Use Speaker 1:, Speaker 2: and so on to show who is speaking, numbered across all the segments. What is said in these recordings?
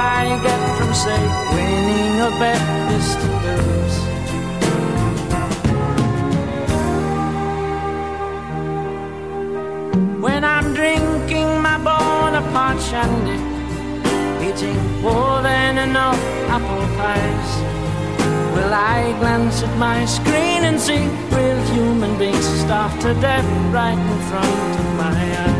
Speaker 1: I get from, say, winning a bet is to lose. When I'm drinking my Bonaparte shandy, eating more than enough apple pies, will I glance at my screen and see real human beings starved to death right in front of my eyes?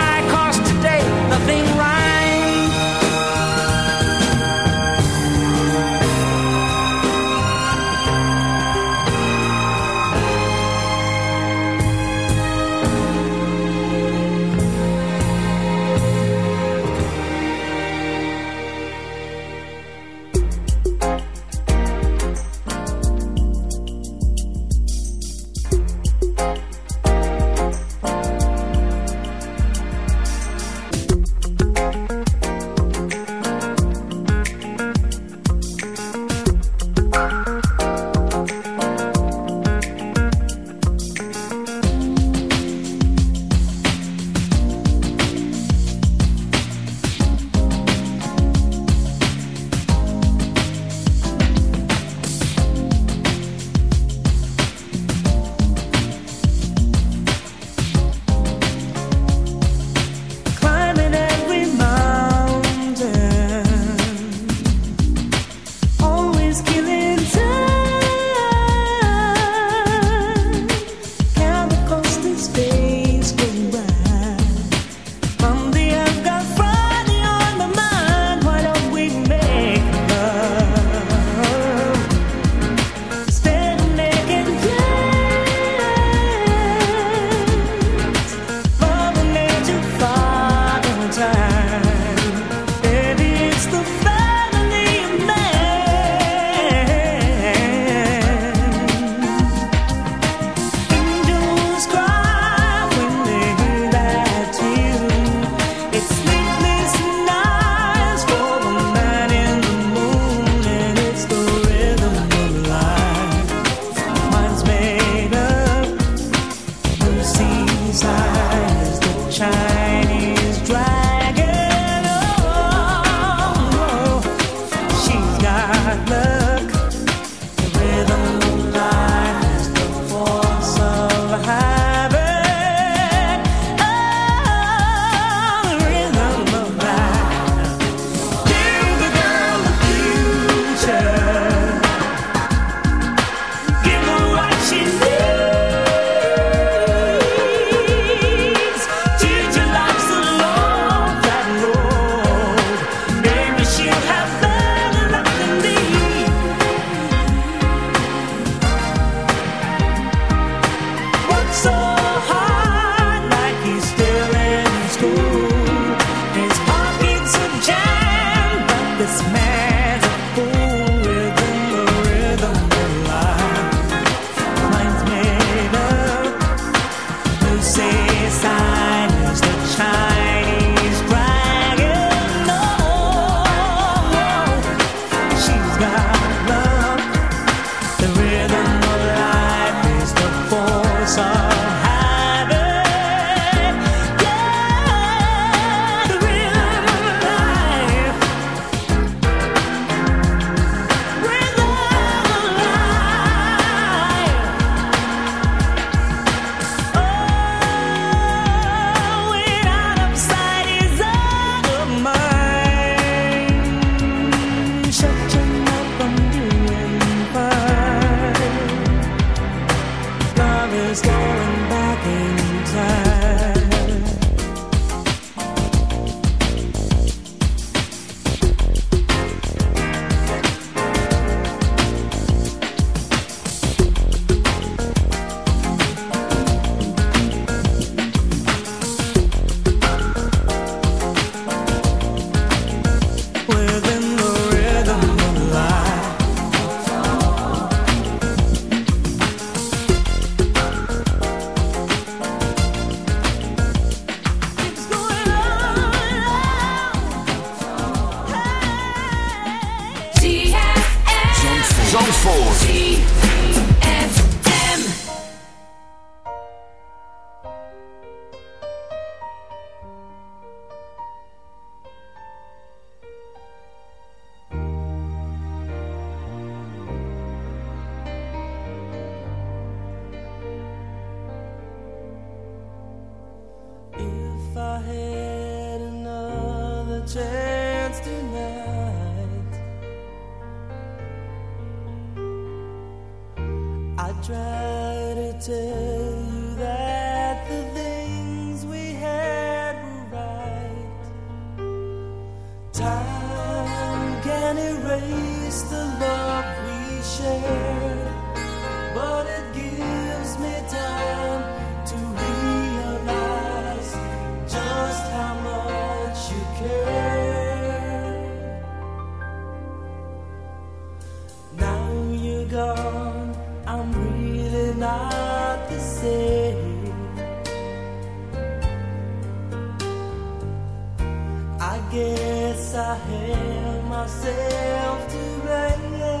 Speaker 1: now.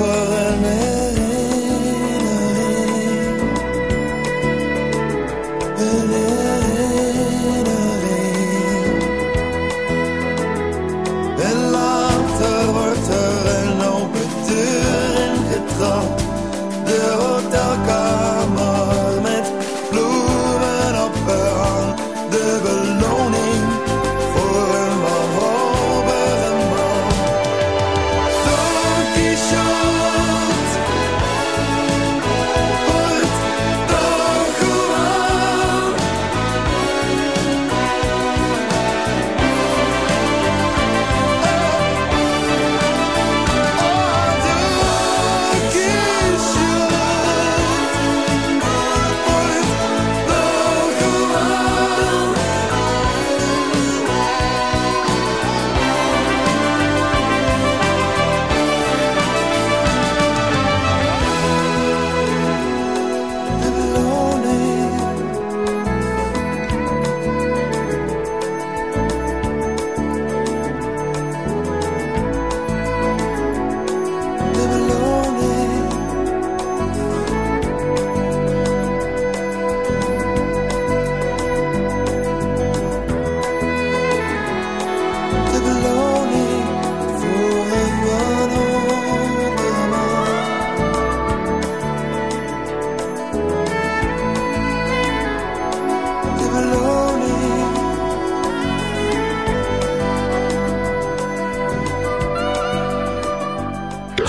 Speaker 2: over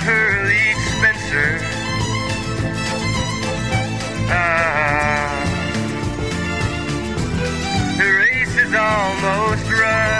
Speaker 3: Pearly Spencer. Ah, the race is almost run.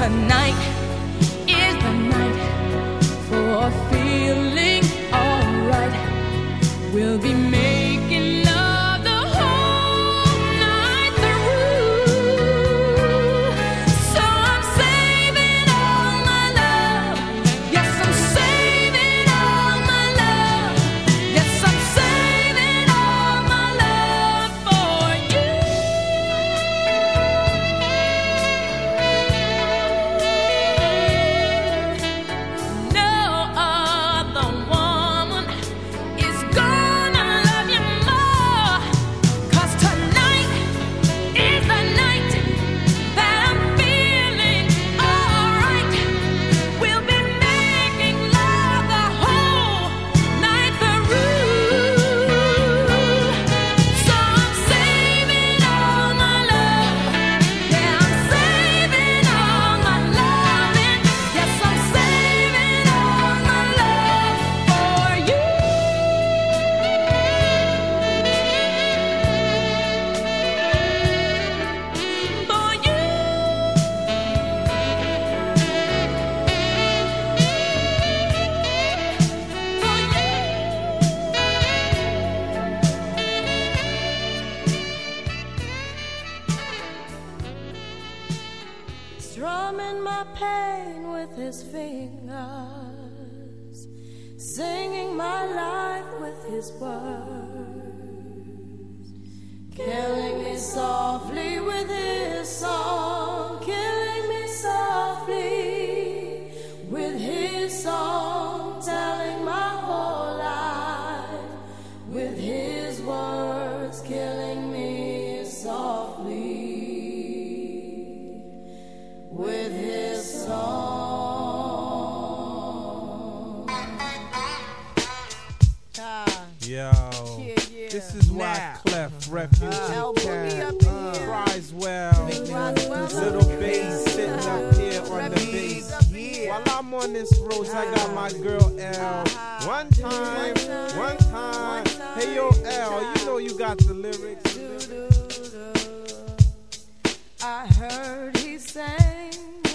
Speaker 4: tonight.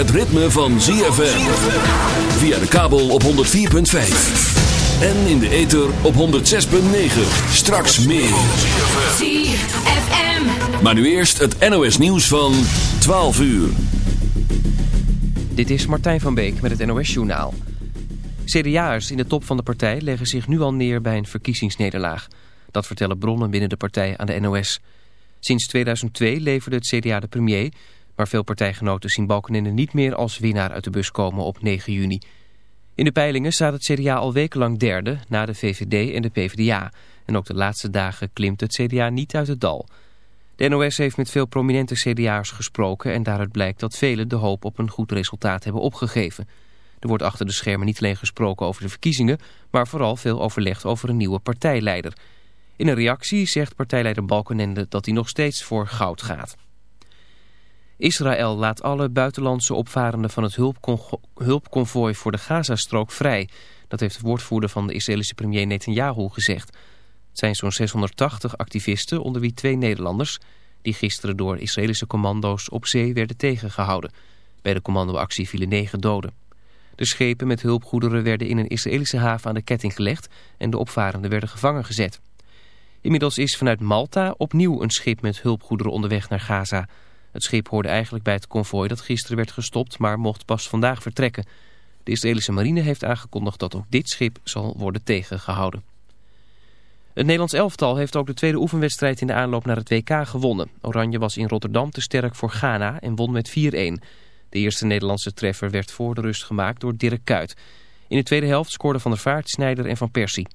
Speaker 5: Het ritme van ZFM. Via de kabel op 104.5. En in de ether op 106.9. Straks meer.
Speaker 6: ZFM.
Speaker 5: Maar nu eerst het NOS nieuws van 12 uur.
Speaker 7: Dit is Martijn van Beek met het NOS-journaal. CDA'ers in de top van de partij leggen zich nu al neer bij een verkiezingsnederlaag. Dat vertellen bronnen binnen de partij aan de NOS. Sinds 2002 leverde het CDA de premier... maar veel partijgenoten zien Balkenende niet meer als winnaar uit de bus komen op 9 juni. In de peilingen staat het CDA al wekenlang derde... na de VVD en de PvdA. En ook de laatste dagen klimt het CDA niet uit het dal... De NOS heeft met veel prominente CDA'ers gesproken en daaruit blijkt dat velen de hoop op een goed resultaat hebben opgegeven. Er wordt achter de schermen niet alleen gesproken over de verkiezingen, maar vooral veel overlegd over een nieuwe partijleider. In een reactie zegt partijleider Balkenende dat hij nog steeds voor goud gaat. Israël laat alle buitenlandse opvarenden van het hulpconvo- hulpconvooi voor de Gazastrook vrij. Dat heeft de woordvoerder van de Israëlische premier Netanyahu gezegd. Het zijn zo'n 680 activisten, onder wie twee Nederlanders... die gisteren door Israëlische commando's op zee werden tegengehouden. Bij de commandoactie vielen negen doden. De schepen met hulpgoederen werden in een Israëlische haven aan de ketting gelegd... en de opvarenden werden gevangen gezet. Inmiddels is vanuit Malta opnieuw een schip met hulpgoederen onderweg naar Gaza. Het schip hoorde eigenlijk bij het konvooi dat gisteren werd gestopt... maar mocht pas vandaag vertrekken. De Israëlische marine heeft aangekondigd dat ook dit schip zal worden tegengehouden. Het Nederlands elftal heeft ook de tweede oefenwedstrijd in de aanloop naar het WK gewonnen. Oranje was in Rotterdam te sterk voor Ghana en won met 4-1. De eerste Nederlandse treffer werd voor de rust gemaakt door Dirk Kuyt. In de tweede helft scoorden Van der Vaart, Snijder en Van Persie.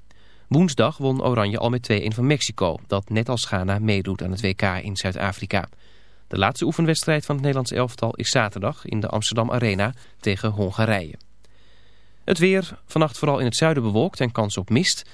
Speaker 7: Woensdag won Oranje al met 2-1 van Mexico, dat net als Ghana meedoet aan het WK in Zuid-Afrika. De laatste oefenwedstrijd van het Nederlands elftal is zaterdag in de Amsterdam Arena tegen Hongarije. Het weer, vannacht vooral in het zuiden bewolkt en kans op mist...